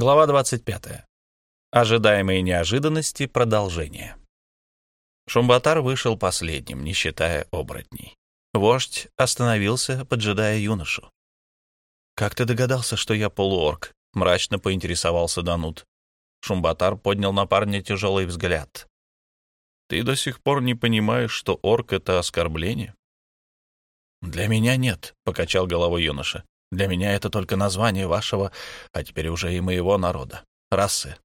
Глава 25. Ожидаемые неожиданности. Продолжение. Шумбатар вышел последним, не считая оборотней. Вождь остановился, поджидая юношу. «Как ты догадался, что я полуорк?» — мрачно поинтересовался Данут. Шумбатар поднял на парня тяжелый взгляд. «Ты до сих пор не понимаешь, что орк — это оскорбление?» «Для меня нет», — покачал головой юноша. Для меня это только название вашего, а теперь уже и моего народа, расы.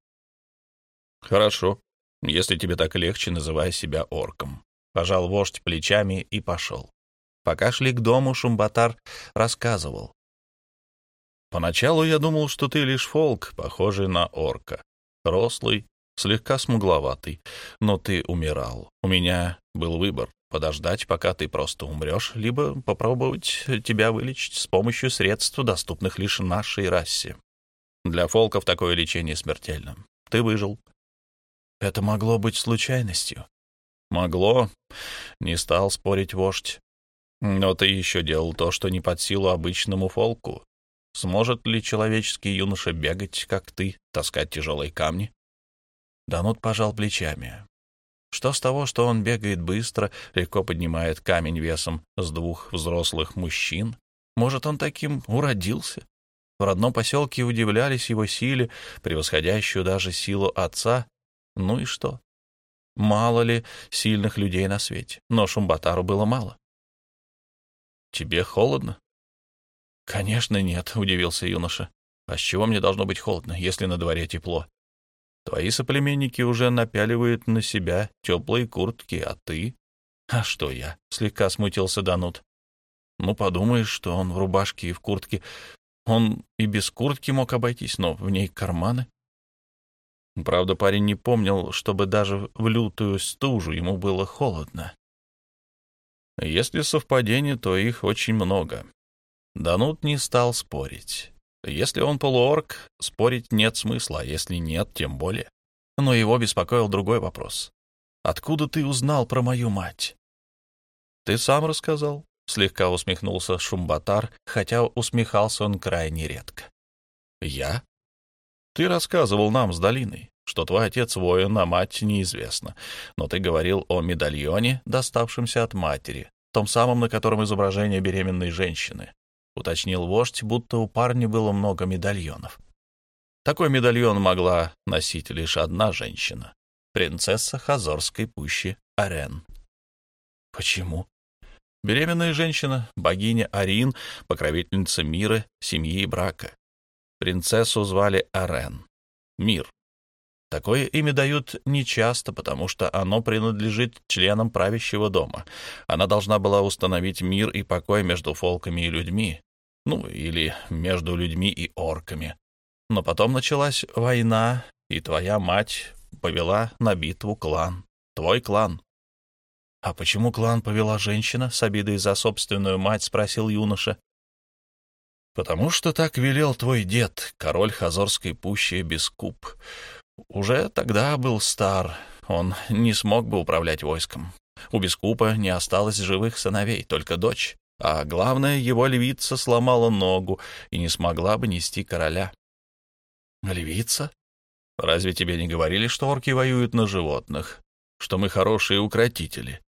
Хорошо, если тебе так легче, называй себя орком. Пожал вождь плечами и пошел. Пока шли к дому, Шумбатар рассказывал. Поначалу я думал, что ты лишь фолк, похожий на орка. Рослый, слегка смугловатый. Но ты умирал. У меня был выбор подождать, пока ты просто умрешь, либо попробовать тебя вылечить с помощью средств, доступных лишь нашей расе. Для фолков такое лечение смертельно. Ты выжил. Это могло быть случайностью. Могло. Не стал спорить вождь. Но ты еще делал то, что не под силу обычному фолку. Сможет ли человеческий юноша бегать, как ты, таскать тяжелые камни? Данут пожал плечами. Что с того, что он бегает быстро, легко поднимает камень весом с двух взрослых мужчин? Может, он таким уродился? В родном поселке удивлялись его силе, превосходящую даже силу отца. Ну и что? Мало ли сильных людей на свете, но Шумбатару было мало. «Тебе холодно?» «Конечно нет», — удивился юноша. «А с чего мне должно быть холодно, если на дворе тепло? Твои соплеменники уже напяливают на себя теплые куртки, а ты? А что я? Слегка смутился Данут. Ну, подумаешь, что он в рубашке и в куртке. Он и без куртки мог обойтись, но в ней карманы. Правда, парень не помнил, чтобы даже в лютую стужу ему было холодно. Если совпадение, то их очень много. Данут не стал спорить. Если он полуорк, спорить нет смысла, а если нет, тем более. Но его беспокоил другой вопрос. «Откуда ты узнал про мою мать?» «Ты сам рассказал», — слегка усмехнулся Шумбатар, хотя усмехался он крайне редко. «Я?» «Ты рассказывал нам с долиной, что твой отец воин, а мать неизвестна. Но ты говорил о медальоне, доставшемся от матери, том самом, на котором изображение беременной женщины. — уточнил вождь, будто у парня было много медальонов. Такой медальон могла носить лишь одна женщина — принцесса Хазорской пущи Арен. Почему? Беременная женщина, богиня Арин, покровительница мира, семьи и брака. Принцессу звали Арен. Мир. Такое имя дают нечасто, потому что оно принадлежит членам правящего дома. Она должна была установить мир и покой между фолками и людьми, ну, или между людьми и орками. Но потом началась война, и твоя мать повела на битву клан. Твой клан. — А почему клан повела женщина? — с обидой за собственную мать спросил юноша. — Потому что так велел твой дед, король Хазорской пущи Бескуп. Уже тогда был стар, он не смог бы управлять войском. У Бескупа не осталось живых сыновей, только дочь. А главное, его львица сломала ногу и не смогла бы нести короля. Львица? Разве тебе не говорили, что орки воюют на животных? Что мы хорошие укротители?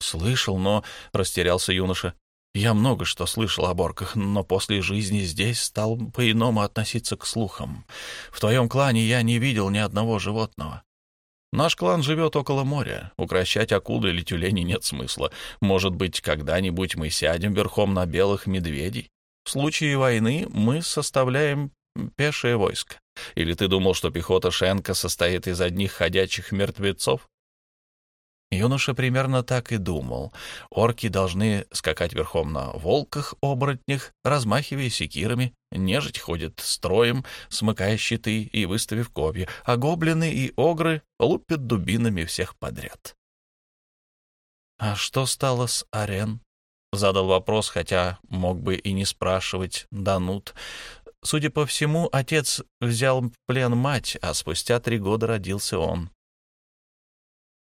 Слышал, но... Растерялся юноша. Я много что слышал об орках, но после жизни здесь стал по-иному относиться к слухам. В твоем клане я не видел ни одного животного. Наш клан живет около моря. Укращать акулы или тюленей нет смысла. Может быть, когда-нибудь мы сядем верхом на белых медведей? В случае войны мы составляем пешее войско. Или ты думал, что пехота Шенка состоит из одних ходячих мертвецов? Юноша примерно так и думал. Орки должны скакать верхом на волках-оборотнях, размахивая секирами, нежить ходит строем, смыкая щиты и выставив копья, а гоблины и огры лупят дубинами всех подряд. «А что стало с Арен?» — задал вопрос, хотя мог бы и не спрашивать Данут. Судя по всему, отец взял в плен мать, а спустя три года родился он.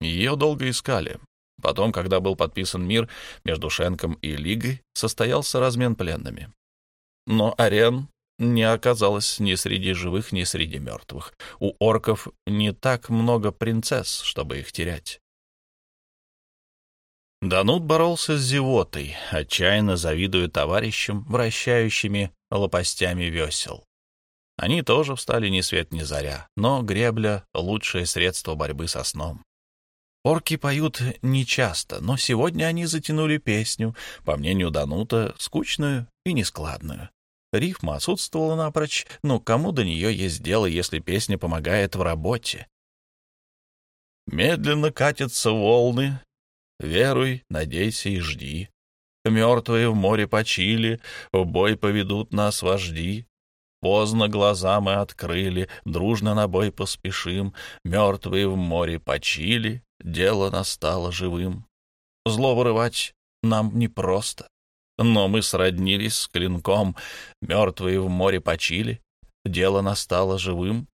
Ее долго искали. Потом, когда был подписан мир между Шенком и Лигой, состоялся размен пленными. Но Арен не оказалось ни среди живых, ни среди мертвых. У орков не так много принцесс, чтобы их терять. Данут боролся с зевотой, отчаянно завидуя товарищам, вращающими лопастями весел. Они тоже встали ни свет ни заря, но гребля — лучшее средство борьбы со сном. Орки поют нечасто, но сегодня они затянули песню, по мнению Данута, скучную и нескладную. Рифма отсутствовала напрочь, но кому до нее есть дело, если песня помогает в работе? Медленно катятся волны, веруй, надейся и жди. Мертвые в море почили, в бой поведут нас вожди. Поздно глаза мы открыли, дружно на бой поспешим. Мертвые в море почили, дело настало живым. Зло вырывать нам непросто, но мы сроднились с клинком. Мертвые в море почили, дело настало живым.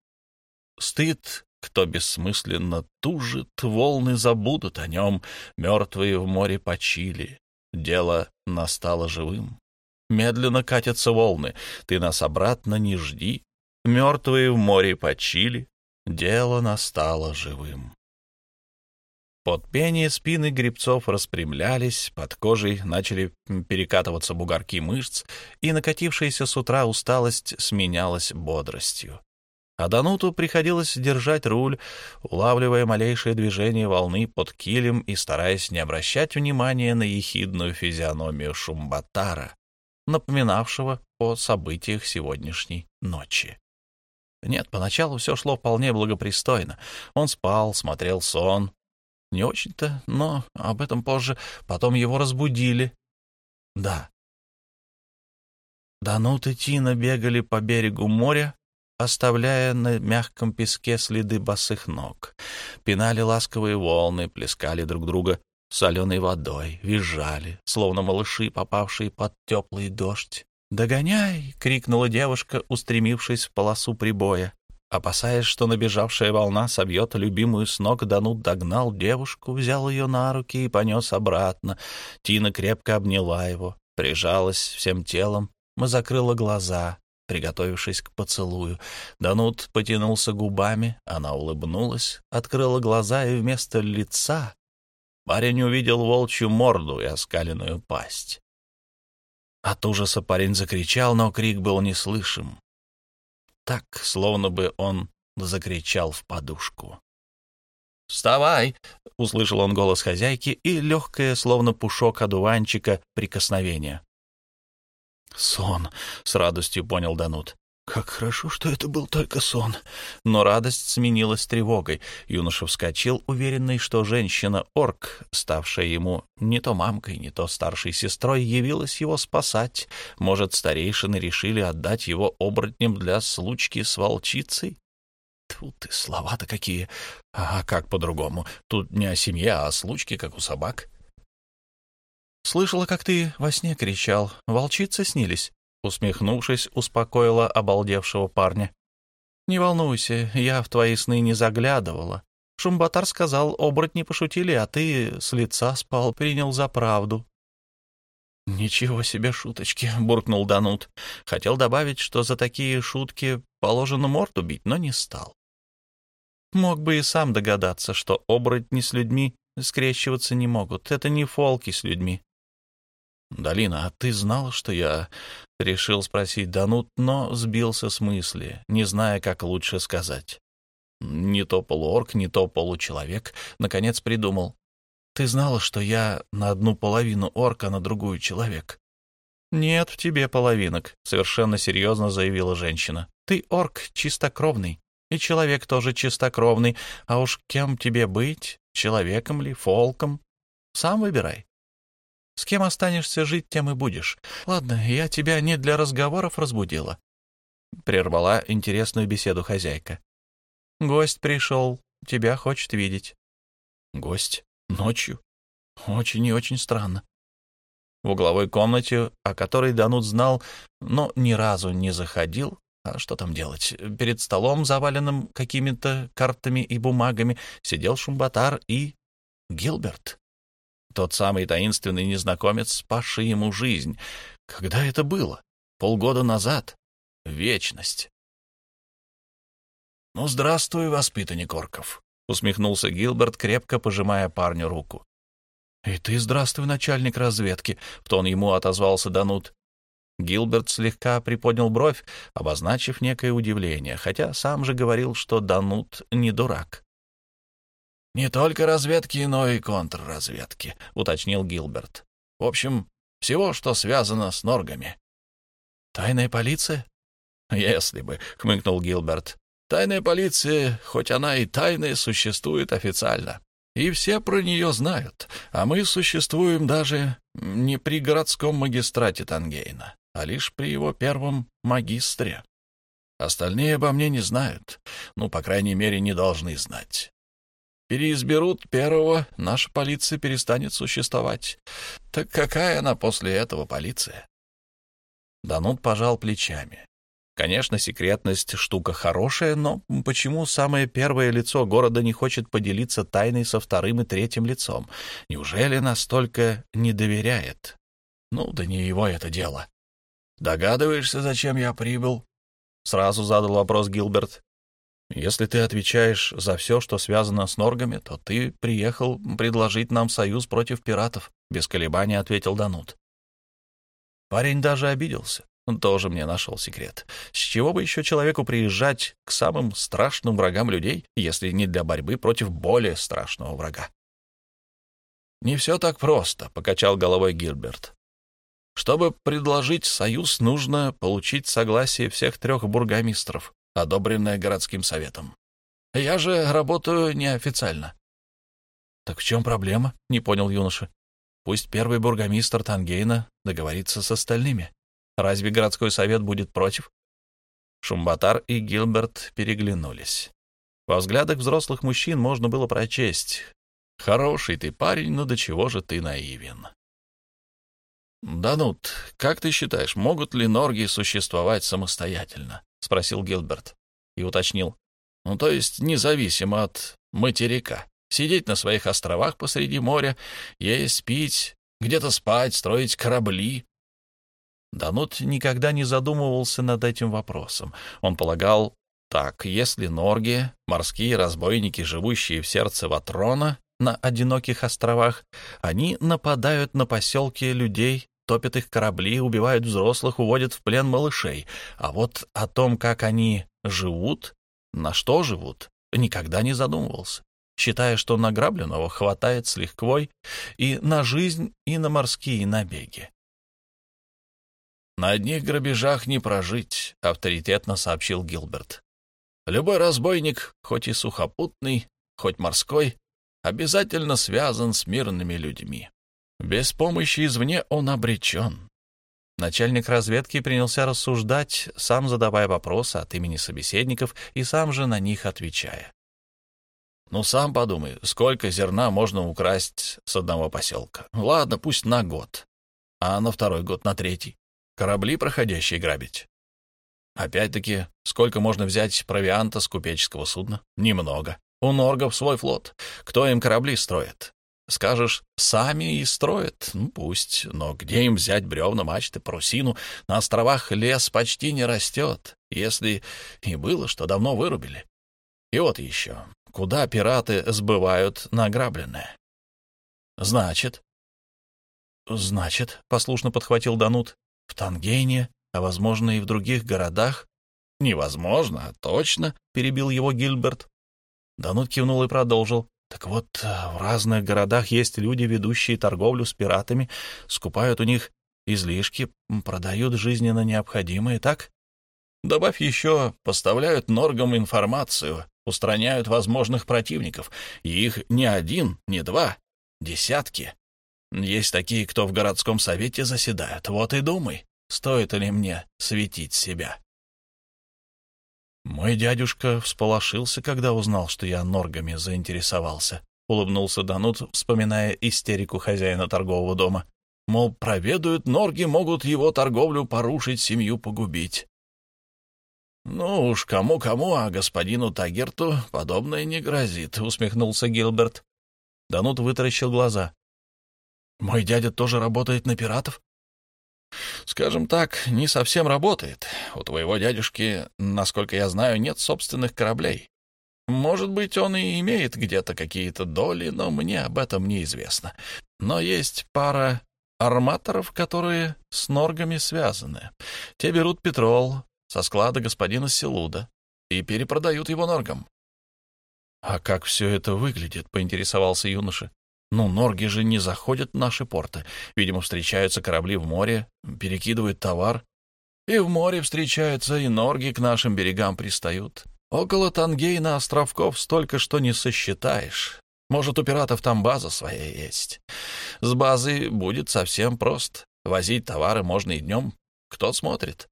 Стыд, кто бессмысленно тужит, волны забудут о нем. Мертвые в море почили, дело настало живым. Медленно катятся волны, ты нас обратно не жди. Мертвые в море почили, дело настало живым. Под пение спины грибцов распрямлялись, под кожей начали перекатываться бугорки мышц, и накатившаяся с утра усталость сменялась бодростью. А Дануту приходилось держать руль, улавливая малейшее движение волны под килем и стараясь не обращать внимания на ехидную физиономию Шумбатара, напоминавшего о событиях сегодняшней ночи. Нет, поначалу все шло вполне благопристойно. Он спал, смотрел сон. Не очень-то, но об этом позже. Потом его разбудили. Да. Данут и Тина бегали по берегу моря, оставляя на мягком песке следы босых ног. Пинали ласковые волны, плескали друг друга соленой водой, визжали, словно малыши, попавшие под теплый дождь. «Догоняй!» — крикнула девушка, устремившись в полосу прибоя. Опасаясь, что набежавшая волна собьет любимую с ног, Данут догнал девушку, взял ее на руки и понес обратно. Тина крепко обняла его, прижалась всем телом, закрыла глаза, приготовившись к поцелую. Данут потянулся губами, она улыбнулась, открыла глаза, и вместо лица Парень увидел волчью морду и оскаленную пасть. От ужаса парень закричал, но крик был неслышим. Так, словно бы он закричал в подушку. «Вставай!» — услышал он голос хозяйки и легкое, словно пушок одуванчика, прикосновение. «Сон!» — с радостью понял Данут. Как хорошо, что это был только сон. Но радость сменилась тревогой. Юноша вскочил, уверенный, что женщина-орк, ставшая ему не то мамкой, не то старшей сестрой, явилась его спасать. Может, старейшины решили отдать его оборотням для случки с волчицей? Тут и слова-то какие. А как по-другому? Тут не о семье, а о случке, как у собак. Слышала, как ты во сне кричал. Волчицы снились усмехнувшись, успокоила обалдевшего парня. «Не волнуйся, я в твои сны не заглядывала. Шумбатар сказал, оборотни пошутили, а ты с лица спал, принял за правду». «Ничего себе шуточки!» — буркнул Данут. Хотел добавить, что за такие шутки положено морду бить, но не стал. Мог бы и сам догадаться, что оборотни с людьми скрещиваться не могут. Это не фолки с людьми. «Долина, а ты знал, что я...» — решил спросить Данут, но сбился с мысли, не зная, как лучше сказать. Не то полуорк, не то получеловек. Наконец придумал. «Ты знала, что я на одну половину орка, на другую человек?» «Нет в тебе половинок», — совершенно серьезно заявила женщина. «Ты орк чистокровный, и человек тоже чистокровный, а уж кем тебе быть, человеком ли, фолком? Сам выбирай». С кем останешься жить, тем и будешь. Ладно, я тебя не для разговоров разбудила. Прервала интересную беседу хозяйка. Гость пришел, тебя хочет видеть. Гость? Ночью? Очень и очень странно. В угловой комнате, о которой Данут знал, но ни разу не заходил, а что там делать? Перед столом, заваленным какими-то картами и бумагами, сидел Шумбатар и Гилберт. Тот самый таинственный незнакомец, спасший ему жизнь. Когда это было? Полгода назад? вечность. «Ну, здравствуй, воспитанник орков», — усмехнулся Гилберт, крепко пожимая парню руку. «И ты здравствуй, начальник разведки», — в тон ему отозвался Данут. Гилберт слегка приподнял бровь, обозначив некое удивление, хотя сам же говорил, что Данут не дурак. «Не только разведки, но и контрразведки», — уточнил Гилберт. «В общем, всего, что связано с норгами». «Тайная полиция?» «Если бы», — хмыкнул Гилберт. «Тайная полиция, хоть она и тайная, существует официально и все про нее знают, а мы существуем даже не при городском магистрате Тангейна, а лишь при его первом магистре. Остальные обо мне не знают, ну, по крайней мере, не должны знать. Переизберут первого, наша полиция перестанет существовать. Так какая она после этого полиция? Данут пожал плечами. Конечно, секретность — штука хорошая, но почему самое первое лицо города не хочет поделиться тайной со вторым и третьим лицом? Неужели настолько не доверяет? Ну, да не его это дело. Догадываешься, зачем я прибыл? Сразу задал вопрос Гилберт. Если ты отвечаешь за все, что связано с Норгами, то ты приехал предложить нам союз против пиратов, без колебаний ответил Данут. Парень даже обиделся. Он тоже мне нашел секрет. С чего бы еще человеку приезжать к самым страшным врагам людей, если не для борьбы против более страшного врага? «Не все так просто», — покачал головой Гильберт. «Чтобы предложить союз, нужно получить согласие всех трех бургомистров, одобренное городским советом. Я же работаю неофициально». «Так в чем проблема?» — не понял юноша. «Пусть первый бургомистр Тангейна договорится с остальными». Разве городской совет будет против? Шумбатар и Гилберт переглянулись. Во взглядах взрослых мужчин можно было прочесть. «Хороший ты парень, но до чего же ты наивен?» «Данут, как ты считаешь, могут ли норги существовать самостоятельно?» — спросил Гилберт и уточнил. «Ну, то есть независимо от материка. Сидеть на своих островах посреди моря, есть, пить, где-то спать, строить корабли, Данут никогда не задумывался над этим вопросом. Он полагал, так, если норги, морские разбойники, живущие в сердце Ватрона, на одиноких островах, они нападают на поселки людей, топят их корабли, убивают взрослых, уводят в плен малышей. А вот о том, как они живут, на что живут, никогда не задумывался, считая, что награбленного хватает с лихвой и на жизнь, и на морские набеги. «На одних грабежах не прожить», — авторитетно сообщил Гилберт. «Любой разбойник, хоть и сухопутный, хоть морской, обязательно связан с мирными людьми. Без помощи извне он обречен». Начальник разведки принялся рассуждать, сам задавая вопросы от имени собеседников и сам же на них отвечая. «Ну, сам подумай, сколько зерна можно украсть с одного поселка? Ладно, пусть на год, а на второй год, на третий корабли, проходящие грабить. Опять-таки, сколько можно взять провианта с купеческого судна? Немного. У норгов свой флот. Кто им корабли строит? Скажешь, сами и строят. Ну, пусть. Но где им взять бревна, мачты, парусину? На островах лес почти не растет. Если и было, что давно вырубили. И вот еще. Куда пираты сбывают награбленное? Значит... Значит, — послушно подхватил Данут, в Тангейне, а, возможно, и в других городах. Невозможно, а точно, перебил его Гильберт. Данут кивнул и продолжил. Так вот, в разных городах есть люди, ведущие торговлю с пиратами, скупают у них излишки, продают жизненно необходимое, так? Добавь еще, поставляют норгам информацию, устраняют возможных противников. И их не один, не два, десятки. Есть такие, кто в городском совете заседают. Вот и думай, стоит ли мне светить себя. Мой дядюшка всполошился, когда узнал, что я норгами заинтересовался. Улыбнулся Данут, вспоминая истерику хозяина торгового дома. Мол, проведают норги, могут его торговлю порушить, семью погубить. «Ну уж кому-кому, а господину Тагерту подобное не грозит», — усмехнулся Гилберт. Данут вытаращил глаза. Мой дядя тоже работает на пиратов? Скажем так, не совсем работает. У твоего дядюшки, насколько я знаю, нет собственных кораблей. Может быть, он и имеет где-то какие-то доли, но мне об этом неизвестно. Но есть пара арматоров, которые с норгами связаны. Те берут петрол со склада господина Селуда и перепродают его норгам. — А как все это выглядит? — поинтересовался юноша. — Ну, норги же не заходят в наши порты. Видимо, встречаются корабли в море, перекидывают товар. И в море встречаются, и норги к нашим берегам пристают. Около Тангейна островков столько, что не сосчитаешь. Может, у пиратов там база своя есть. С базы будет совсем прост. Возить товары можно и днем. Кто смотрит?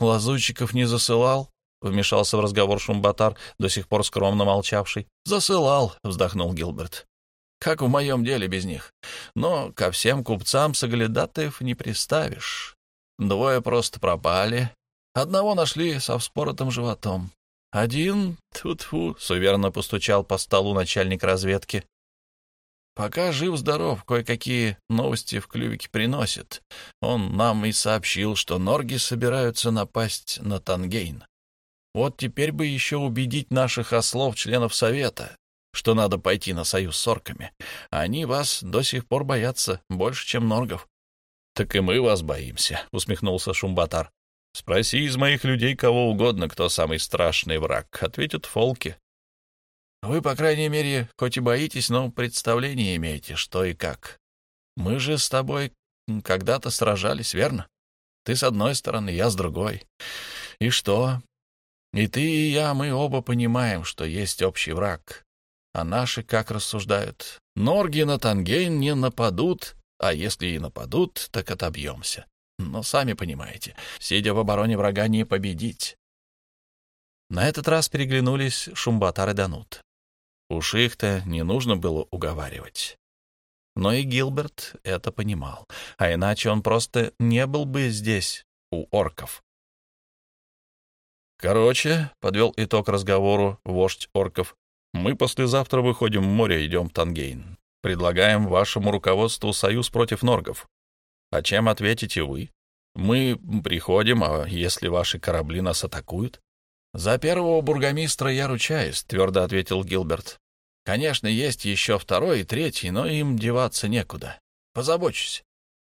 Лазутчиков не засылал? Вмешался в разговор Шумбатар, до сих пор скромно молчавший. «Засылал», — вздохнул Гилберт. «Как в моем деле без них. Но ко всем купцам соглядатаев не приставишь. Двое просто пропали. Одного нашли со вспоротым животом. Один, тьфу-тьфу, суверенно постучал по столу начальник разведки. Пока жив-здоров, кое-какие новости в клювике приносит. Он нам и сообщил, что норги собираются напасть на Тангейн. Вот теперь бы еще убедить наших ослов, членов Совета, что надо пойти на союз с орками. Они вас до сих пор боятся больше, чем норгов. — Так и мы вас боимся, — усмехнулся Шумбатар. Спроси из моих людей кого угодно, кто самый страшный враг. Ответят фолки. Вы, по крайней мере, хоть и боитесь, но представление имеете, что и как. Мы же с тобой когда-то сражались, верно? Ты с одной стороны, я с другой. И что? И ты, и я, мы оба понимаем, что есть общий враг. А наши как рассуждают? Норги на Тангейн не нападут, а если и нападут, так отобьемся. Но сами понимаете, сидя в обороне врага не победить. На этот раз переглянулись Шумбатар и Данут. Уж их-то не нужно было уговаривать. Но и Гилберт это понимал, а иначе он просто не был бы здесь, у орков. «Короче», — подвел итог разговору вождь орков, — «мы послезавтра выходим в море, идем в Тангейн. Предлагаем вашему руководству союз против норгов. А чем ответите вы? Мы приходим, а если ваши корабли нас атакуют? За первого бургомистра я ручаюсь, твердо ответил Гилберт. Конечно, есть еще второй и третий, но им деваться некуда. Позабочусь.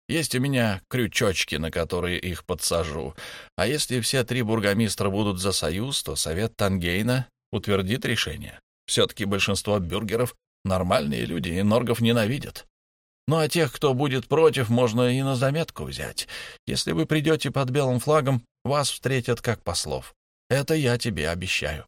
Есть у меня крючочки, на которые их подсажу. А если все три бургомистра будут за союз, то совет Тангейна утвердит решение. Все-таки большинство бюргеров — нормальные люди, и норгов ненавидят. Ну а тех, кто будет против, можно и на заметку взять. Если вы придете под белым флагом, вас встретят как послов. Это я тебе обещаю.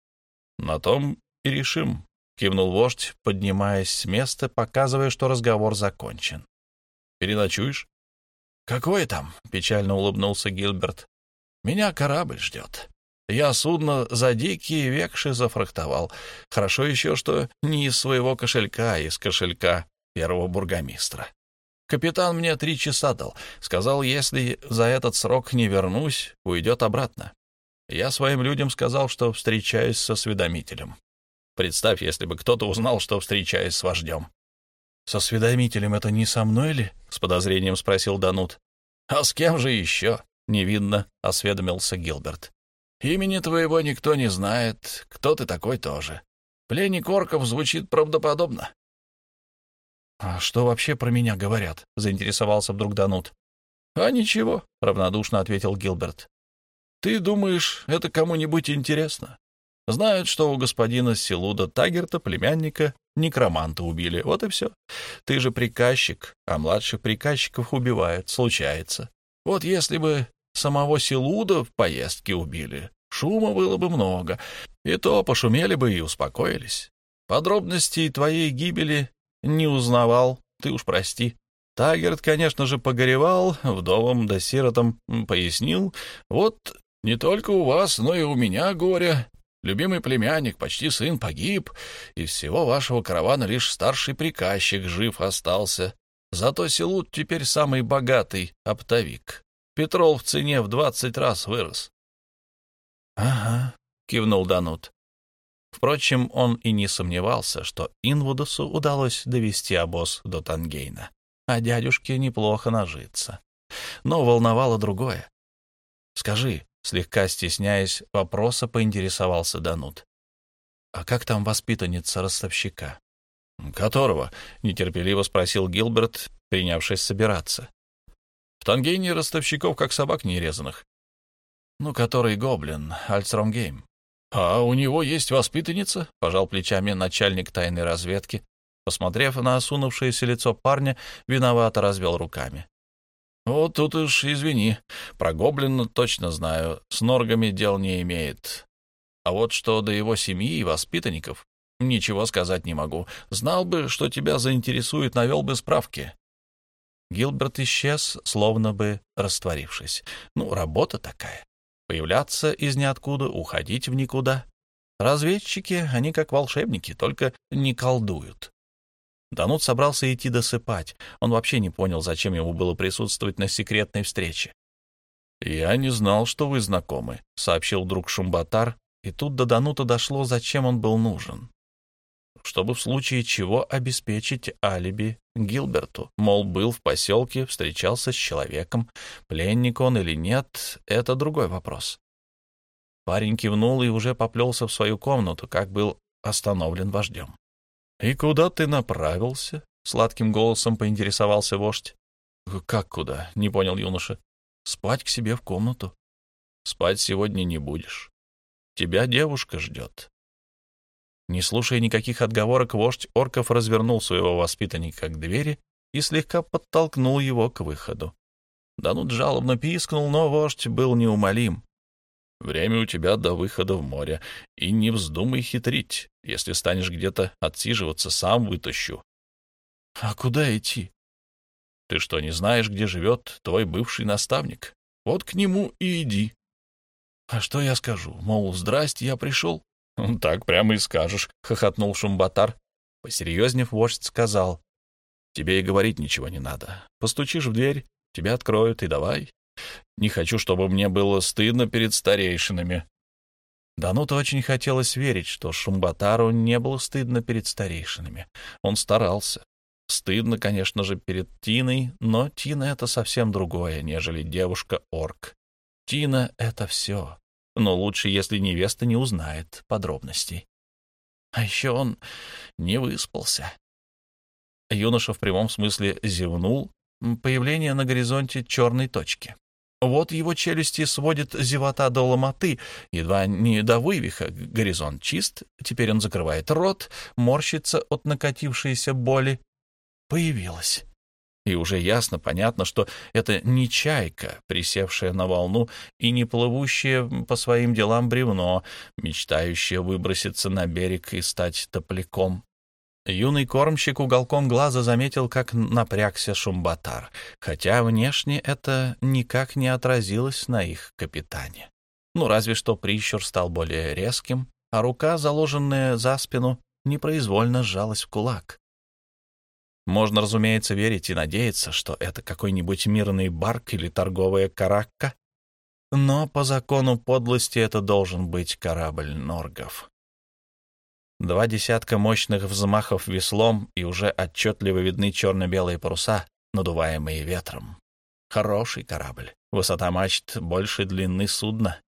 — На том и решим, — кивнул вождь, поднимаясь с места, показывая, что разговор закончен. — Переночуешь? — Какой там? — печально улыбнулся Гилберт. — Меня корабль ждет. Я судно за дикие векши зафрахтовал. Хорошо еще, что не из своего кошелька, а из кошелька первого бургомистра. Капитан мне три часа дал. Сказал, если за этот срок не вернусь, уйдет обратно. Я своим людям сказал, что встречаюсь со осведомителем. Представь, если бы кто-то узнал, что встречаюсь с вождем. — Со осведомителем это не со мной ли? — с подозрением спросил Данут. — А с кем же еще? — невинно осведомился Гилберт. — Имени твоего никто не знает, кто ты такой тоже. Пленник орков звучит правдоподобно. «А что вообще про меня говорят?» — заинтересовался вдруг Данут. «А ничего», — равнодушно ответил Гилберт. «Ты думаешь, это кому-нибудь интересно? Знают, что у господина Силуда Тагерта, племянника, некроманта убили. Вот и все. Ты же приказчик, а младших приказчиков убивают, случается. Вот если бы самого Силуда в поездке убили, шума было бы много, и то пошумели бы и успокоились. Подробностей твоей гибели не узнавал, ты уж прости. Тагерт, конечно же, погоревал, вдовам да сиротам пояснил. Вот не только у вас, но и у меня горе. Любимый племянник, почти сын, погиб. Из всего вашего каравана лишь старший приказчик жив остался. Зато Селут теперь самый богатый оптовик. Петрол в цене в двадцать раз вырос. — Ага, — кивнул Данут. Впрочем, он и не сомневался, что Инвудусу удалось довести обоз до Тангейна, а дядюшке неплохо нажиться. Но волновало другое. «Скажи», — слегка стесняясь вопроса, поинтересовался Данут. «А как там воспитанница ростовщика?» «Которого?» — нетерпеливо спросил Гилберт, принявшись собираться. «В Тангейне ростовщиков, как собак нерезанных». «Ну, который гоблин, Альцромгейм». «А у него есть воспитанница?» — пожал плечами начальник тайной разведки. Посмотрев на осунувшееся лицо парня, виновато развел руками. «Вот тут уж извини. Про гоблина точно знаю. С норгами дел не имеет. А вот что до его семьи и воспитанников, ничего сказать не могу. Знал бы, что тебя заинтересует, навел бы справки». Гилберт исчез, словно бы растворившись. Ну, работа такая. Появляться из ниоткуда, уходить в никуда. Разведчики, они как волшебники, только не колдуют. Данут собрался идти досыпать. Он вообще не понял, зачем ему было присутствовать на секретной встрече. «Я не знал, что вы знакомы», — сообщил друг Шумбатар, и тут до Данута дошло, зачем он был нужен. Чтобы в случае чего обеспечить алиби Гилберту. Мол, был в поселке, встречался с человеком. Пленник он или нет — это другой вопрос. Парень кивнул и уже поплелся в свою комнату, как был остановлен вождем. «И куда ты направился?» — сладким голосом поинтересовался вождь. «Как куда?» — не понял юноша. «Спать к себе в комнату». «Спать сегодня не будешь. Тебя девушка ждет». Не слушая никаких отговорок, вождь орков развернул своего воспитанника к двери и слегка подтолкнул его к выходу. Данут жалобно пискнул, но вождь был неумолим. «Время у тебя до выхода в море, и не вздумай хитрить. Если станешь где-то отсиживаться, сам вытащу». «А куда идти?» «Ты что, не знаешь, где живет твой бывший наставник? Вот к нему и иди». «А что я скажу? Мол, здрасте, я пришел?» — Так прямо и скажешь, — хохотнул Шумбатар. Посерьезнев, вождь сказал. — Тебе и говорить ничего не надо. Постучишь в дверь, тебя откроют, и давай. Не хочу, чтобы мне было стыдно перед старейшинами. Дануту очень хотелось верить, что Шумбатару не было стыдно перед старейшинами. Он старался. Стыдно, конечно же, перед Тиной, но Тина — это совсем другое, нежели девушка-орк. Тина — это все но лучше, если невеста не узнает подробностей. А еще он не выспался. Юноша в прямом смысле зевнул. Появление на горизонте черной точки. Вот его челюсти сводит зевота до ломоты, едва не до вывиха. Горизонт чист, теперь он закрывает рот, морщится от накатившейся боли. Появилась. И уже ясно, понятно, что это не чайка, присевшая на волну, и не плывущее по своим делам бревно, мечтающее выброситься на берег и стать топляком. Юный кормщик уголком глаза заметил, как напрягся Шумбатар, хотя внешне это никак не отразилось на их капитане. Ну, разве что прищур стал более резким, а рука, заложенная за спину, непроизвольно сжалась в кулак. Можно, разумеется, верить и надеяться, что это какой-нибудь мирный барк или торговая каракка, но по закону подлости это должен быть корабль Норгов. Два десятка мощных взмахов веслом, и уже отчетливо видны черно-белые паруса, надуваемые ветром. Хороший корабль. Высота мачт больше длины судна.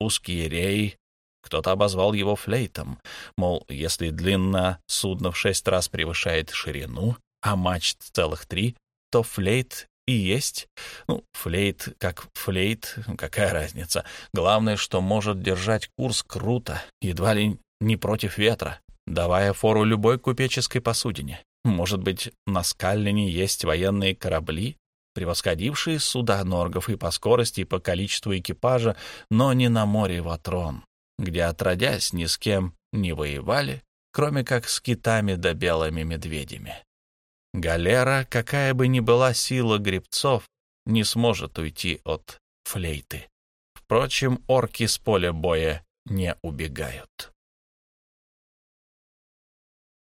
Узкие реи. Кто-то обозвал его флейтом. Мол, если длина судна в шесть раз превышает ширину, а мачт целых три, то флейт и есть. Ну, флейт как флейт, какая разница. Главное, что может держать курс круто, едва ли не против ветра, давая фору любой купеческой посудине. Может быть, на Скаллине есть военные корабли, превосходившие суда норгов и по скорости, и по количеству экипажа, но не на море Ватрон, где, отродясь, ни с кем не воевали, кроме как с китами да белыми медведями. Галера, какая бы ни была сила гребцов, не сможет уйти от флейты. Впрочем, орки с поля боя не убегают.